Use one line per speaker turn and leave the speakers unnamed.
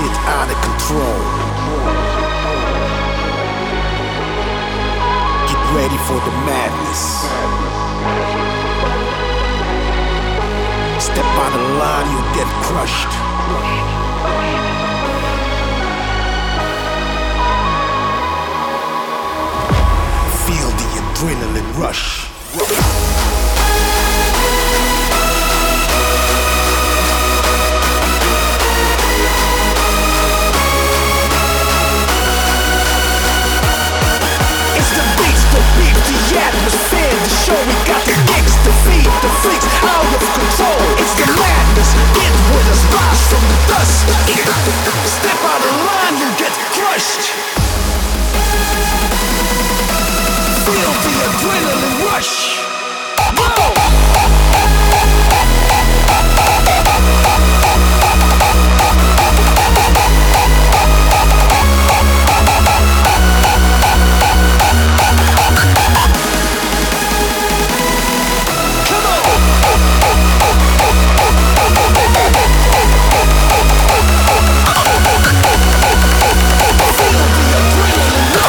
out of control. Get ready for the madness. Step out of line, you'll get crushed. Feel the adrenaline rush. the adrenaline rush.